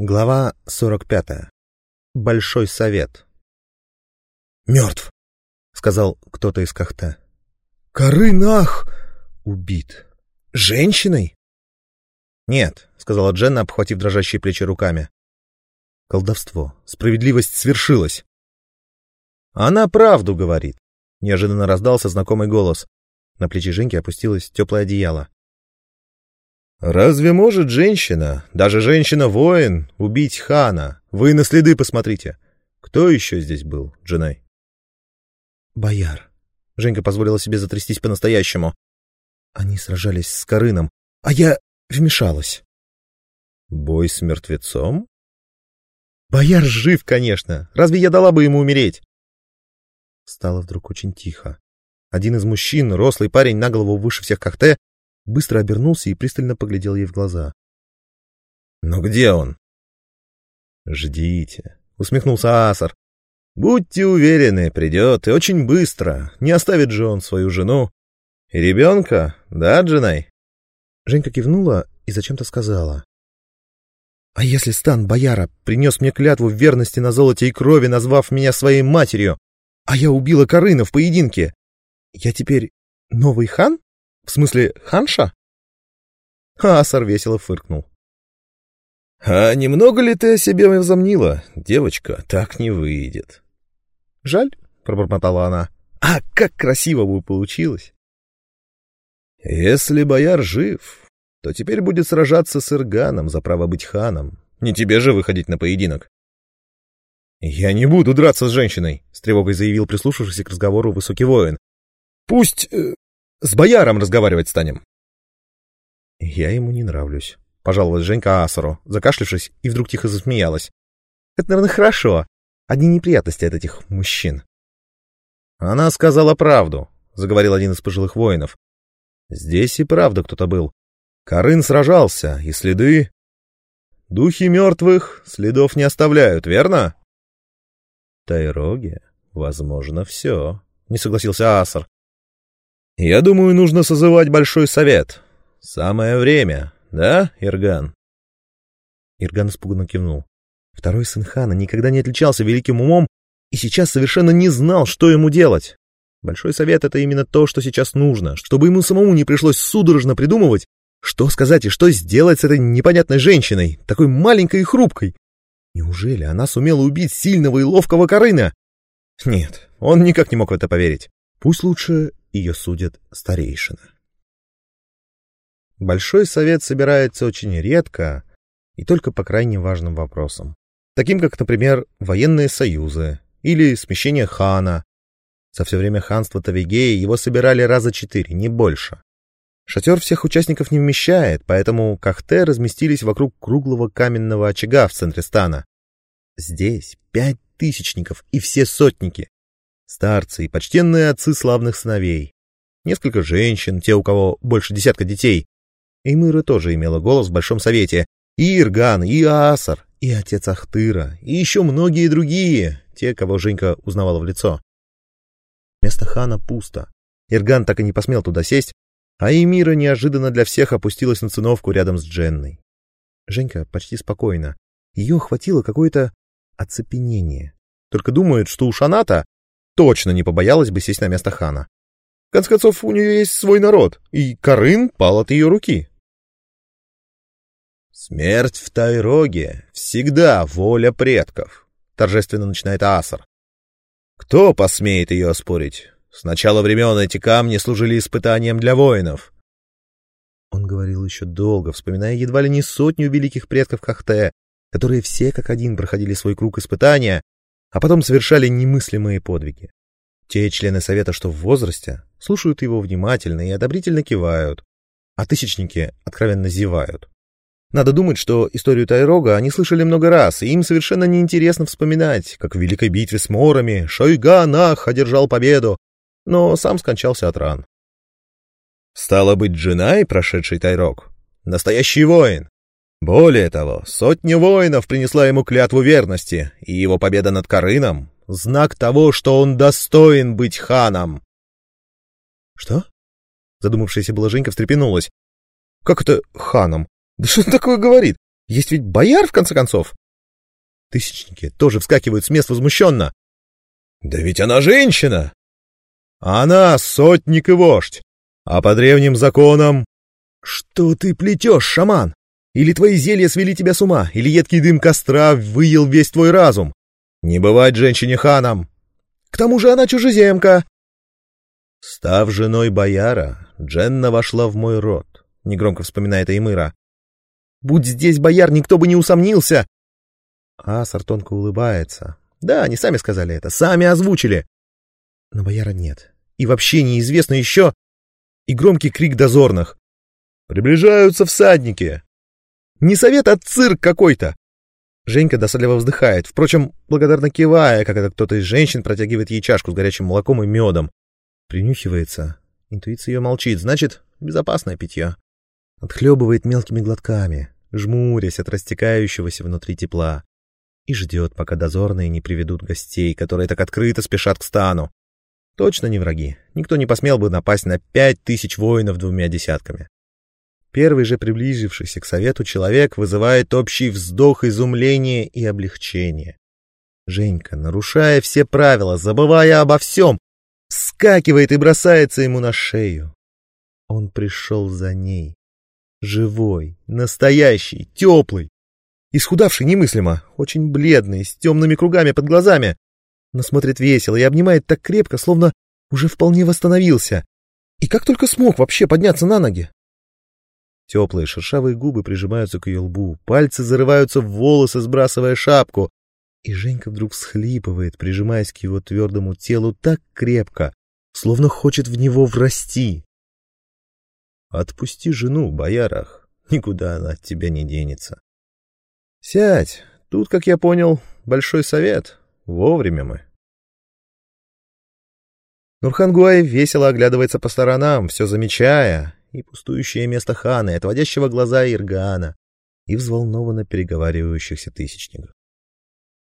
Глава 45. Большой совет. «Мертв», — сказал кто-то из Кахта. «Корынах!» «Убит. Женщиной?» «Нет», — сказала Дженна, обхватив дрожащие плечи руками. «Колдовство. Справедливость свершилась». «Она правду говорит», — неожиданно раздался знакомый голос. На плечи Женьки опустилось теплое одеяло. Разве может женщина, даже женщина-воин, убить хана? Вы на следы посмотрите. Кто еще здесь был, Джинай? Бояр. Женька позволила себе затрястись по-настоящему. Они сражались с Корыном, а я вмешалась. Бой с мертвецом? Бояр жив, конечно. Разве я дала бы ему умереть? Стало вдруг очень тихо. Один из мужчин, рослый парень на голову выше всех Кахте, быстро обернулся и пристально поглядел ей в глаза. «Но где он?» «Ждите», — усмехнулся Асар. «Будьте уверены, придет, и очень быстро. Не оставит же он свою жену. И ребенка, да, Джинай?» Женька кивнула и зачем-то сказала. «А если стан бояра принес мне клятву в верности на золоте и крови, назвав меня своей матерью, а я убила Корына в поединке, я теперь новый хан?» В смысле, ханша? Асар весело фыркнул. — А немного ли ты о себе возомнила, девочка? Так не выйдет. — Жаль, — пробормотала она. — А как красиво бы получилось! — Если бояр жив, то теперь будет сражаться с Ирганом за право быть ханом. Не тебе же выходить на поединок. — Я не буду драться с женщиной, — с тревогой заявил прислушавшийся к разговору высокий воин. — Пусть э, с бояром разговаривать станем. Я ему не нравлюсь, пожаловалась Женька Асару, закашлившись, и вдруг тихо засмеялась. Это, наверное, хорошо. Одни неприятности от этих мужчин. Она сказала правду, заговорил один из пожилых воинов. Здесь и правда кто-то был. Карын сражался, и следы... Духи мертвых следов не оставляют, верно? Тайроге, возможно, все, — не согласился Асар. Я думаю, нужно созывать большой совет. Самое время, да, Ирган? Ирган испуганно кивнул. Второй сын хана никогда не отличался великим умом и сейчас совершенно не знал, что ему делать. Большой совет — это именно то, что сейчас нужно, чтобы ему самому не пришлось судорожно придумывать, что сказать и что сделать с этой непонятной женщиной, такой маленькой и хрупкой. Неужели она сумела убить сильного и ловкого Корына? Нет, он никак не мог в это поверить. Пусть лучше ее судят старейшины. Большой совет собирается очень редко и только по крайне важным вопросам, таким как, например, военные союзы или смещение хана. За все время ханства Тавигея его собирали раза четыре, не больше. Шатер всех участников не вмещает, поэтому кахте разместились вокруг круглого каменного очага в центре стана. Здесь пять тысячников и все сотники, старцы и почтенные отцы славных сыновей, несколько женщин, те, у кого больше десятка детей. И Мыра тоже имела голос в Большом Совете, и Ирган, и Асар, и отец Ахтыра, и еще многие другие, те, кого Женька узнавала в лицо. Место хана пусто. Ирган так и не посмел туда сесть, а Эмира неожиданно для всех опустилась на циновку рядом с Дженной. Женька почти спокойно. Ее охватило какое-то оцепенение. Только думает, что у Шаната точно не побоялась бы сесть на место хана. В конце концов, у нее есть свой народ, и Карын пал от ее руки. «Смерть в Тайроге всегда воля предков», — торжественно начинает Асар. «Кто посмеет ее оспорить? С начала времен эти камни служили испытанием для воинов». Он говорил еще долго, вспоминая едва ли не сотню великих предков Кахте, которые все как один проходили свой круг испытания, а потом совершали немыслимые подвиги. Те члены совета, что в возрасте, слушают его внимательно и одобрительно кивают, а тысячники откровенно зевают. Надо думать, что историю Тайрога они слышали много раз, и им совершенно неинтересно вспоминать, как в великой битве с морами Шойганах одержал победу, но сам скончался от ран. Стало быть, Джинай, прошедший Тайрог, настоящий воин, более того, сотня воинов принесла ему клятву верности, и его победа над Карыном — знак того, что он достоин быть ханом. «Что?» Задумавшаяся была Женька встрепенулась. «Как это ханом? Да что он такое говорит? Есть ведь бояр, в конце концов. Тысячники тоже вскакивают с мест возмущенно. Да ведь она женщина! Она сотник и вождь. А по древним законам... Что ты плетешь, шаман? Или твои зелья свели тебя с ума, или едкий дым костра выел весь твой разум. Не бывать женщине ханом. К тому же она чужеземка. Став женой бояра, Дженна вошла в мой род, негромко вспоминает Эймыра. Будь здесь бояр, никто бы не усомнился. А Сартонка улыбается. Да, они сами сказали это, сами озвучили. Но бояра нет. И вообще неизвестно еще... И громкий крик дозорных. Приближаются всадники. Не совет, а цирк какой-то. Женька досадливо вздыхает, впрочем, благодарно кивая, когда кто-то из женщин протягивает ей чашку с горячим молоком и медом. Принюхивается. Интуиция ее молчит, значит, безопасное питье. Отхлебывает мелкими глотками, жмурясь от растекающегося внутри тепла. И ждет, пока дозорные не приведут гостей, которые так открыто спешат к стану. Точно не враги. Никто не посмел бы напасть на пять тысяч воинов двумя десятками. Первый же приблизившийся к совету человек вызывает общий вздох изумления и облегчения. Женька, нарушая все правила, забывая обо всем, вскакивает и бросается ему на шею. Он пришел за ней. Живой, настоящий, теплый. Исхудавший немыслимо, очень бледный, с темными кругами под глазами. Но смотрит весело и обнимает так крепко, словно уже вполне восстановился. И как только смог вообще подняться на ноги. Теплые шершавые губы прижимаются к ее лбу, пальцы зарываются в волосы, сбрасывая шапку. И Женька вдруг всхлипывает, прижимаясь к его твердому телу так крепко, словно хочет в него врасти. Отпусти жену, боярах, никуда она от тебя не денется. Сядь, тут, как я понял, большой совет, вовремя мы. Нурхан Гуай весело оглядывается по сторонам, все замечая, и пустующее место хана, и отводящего глаза Иргана, и взволнованно переговаривающихся тысячников.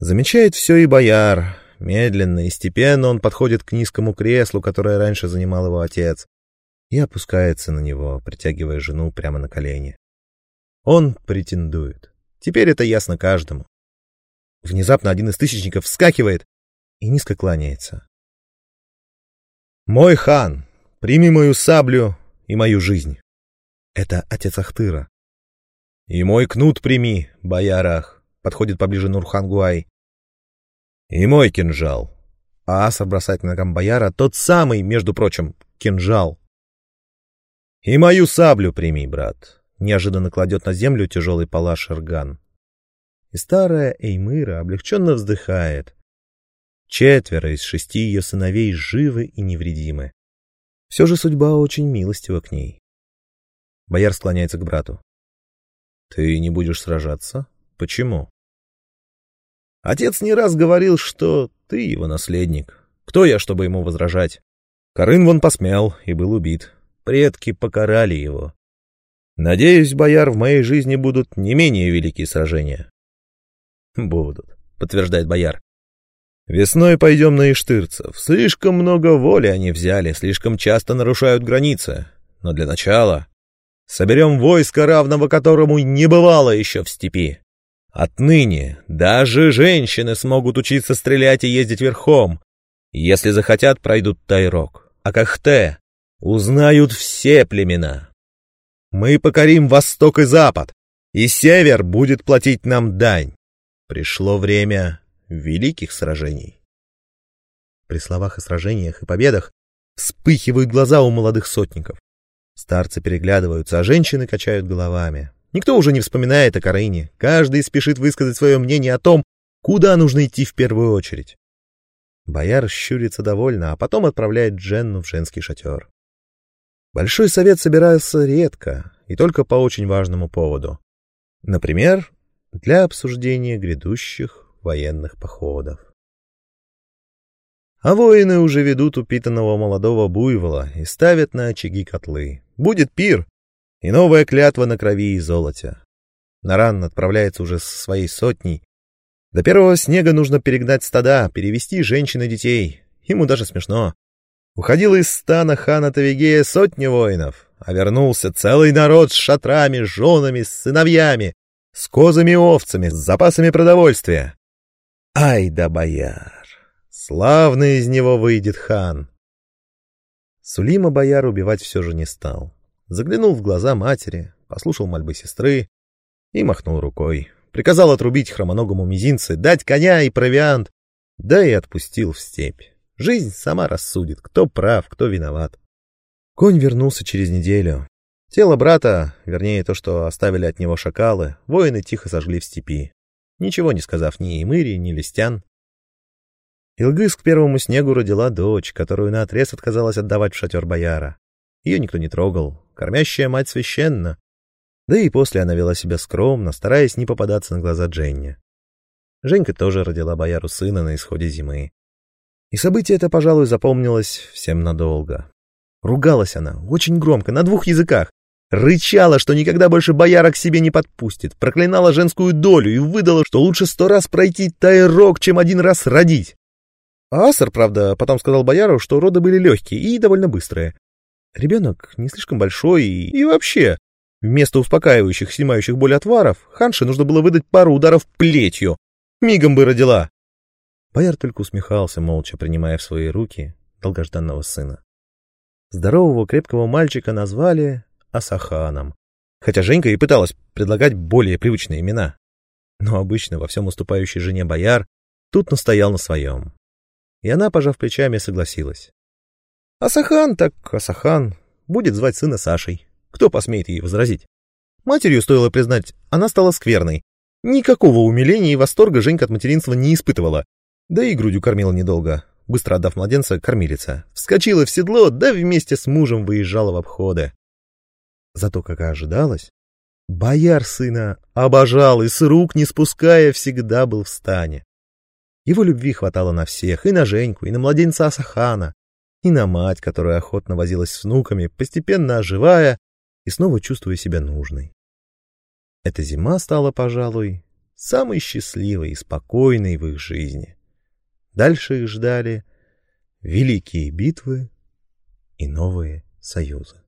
Замечает все и бояр. Медленно и степенно он подходит к низкому креслу, которое раньше занимал его отец, и опускается на него, притягивая жену прямо на колени. Он претендует. Теперь это ясно каждому. Внезапно один из тысячников вскакивает и низко кланяется. «Мой хан, прими мою саблю и мою жизнь. Это отец Ахтыра. И мой кнут прими, боярах, подходит поближе Нурхангуай. И мой кинжал. А Аса бросает ногам бояра тот самый, между прочим, кинжал. И мою саблю прими, брат. Неожиданно кладет на землю тяжелый палаш Ирган. И старая Эймыра облегченно вздыхает. Четверо из шести ее сыновей живы и невредимы. Все же судьба очень милостива к ней. Бояр склоняется к брату. Ты не будешь сражаться? Почему? Отец не раз говорил, что ты его наследник. Кто я, чтобы ему возражать? Карын вон посмел и был убит. Предки покарали его. Надеюсь, бояр, в моей жизни будут не менее великие сражения. Будут, подтверждает бояр. Весной пойдем на Иштырцев. Слишком много воли они взяли, слишком часто нарушают границы. Но для начала соберем войско, равного которому не бывало еще в степи. Отныне даже женщины смогут учиться стрелять и ездить верхом. Если захотят, пройдут Тайрок. А Кахте узнают все племена. Мы покорим восток и запад, и север будет платить нам дань. Пришло время великих сражений. При словах о сражениях и победах вспыхивают глаза у молодых сотников. Старцы переглядываются, а женщины качают головами. Никто уже не вспоминает о Карыне. Каждый спешит высказать свое мнение о том, куда нужно идти в первую очередь. Бояр щурится довольно, а потом отправляет Дженну в женский шатер. Большой совет собирается редко и только по очень важному поводу. Например, для обсуждения грядущих военных походов. А воины уже ведут упитанного молодого буйвола и ставят на очаги котлы. Будет пир и новая клятва на крови и золоте. Наран отправляется уже со своей сотней. До первого снега нужно перегнать стада, перевести женщин и детей. Ему даже смешно. Уходило из стана хана Тавигея сотни воинов, а вернулся целый народ с шатрами, женами, с сыновьями, С козами и овцами, с запасами продовольствия. Ай да бояр! Славный из него выйдет хан. Сулима бояр убивать все же не стал. Заглянул в глаза матери, послушал мольбы сестры и махнул рукой. Приказал отрубить хромоногому мизинцы, дать коня и провиант, да и отпустил в степь. Жизнь сама рассудит, кто прав, кто виноват. Конь вернулся через неделю. Тело брата, вернее то, что оставили от него шакалы, воины тихо сожгли в степи, ничего не сказав ни Имыри, ни Листян. Илгыз к первому снегу родила дочь, которую наотрез отказалась отдавать в шатер бояра. Ее никто не трогал, кормящая мать священна. Да и после она вела себя скромно, стараясь не попадаться на глаза Дженни. Женька тоже родила бояру сына на исходе зимы. И событие это, пожалуй, запомнилось всем надолго. Ругалась она, очень громко, на двух языках. Рычала, что никогда больше бояра к себе не подпустит, проклинала женскую долю и выдала, что лучше сто раз пройти тайрок, чем один раз родить. Асар, правда, потом сказал бояру, что роды были легкие и довольно быстрые. Ребенок не слишком большой и, и вообще, вместо успокаивающих, снимающих боль отваров, Ханше нужно было выдать пару ударов плетью. Мигом бы родила. Бояр только усмехался, молча принимая в свои руки долгожданного сына. Здорового крепкого мальчика назвали Асаханом. Хотя Женька и пыталась предлагать более привычные имена. Но обычно во всем уступающий жене бояр тут настоял на своем. И она, пожав плечами, согласилась. Асахан так Асахан будет звать сына Сашей. Кто посмеет ей возразить? Матерью, стоило признать, она стала скверной. Никакого умиления и восторга Женька от материнства не испытывала. Да и грудью кормила недолго. Быстро отдав младенца, кормилица. Вскочила в седло, да вместе с мужем выезжала в обходы. Зато, как и ожидалось, бояр сына обожал и с рук не спуская всегда был в стане. Его любви хватало на всех, и на Женьку, и на младенца Асахана, и на мать, которая охотно возилась с внуками, постепенно оживая и снова чувствуя себя нужной. Эта зима стала, пожалуй, самой счастливой и спокойной в их жизни. Дальше их ждали великие битвы и новые союзы.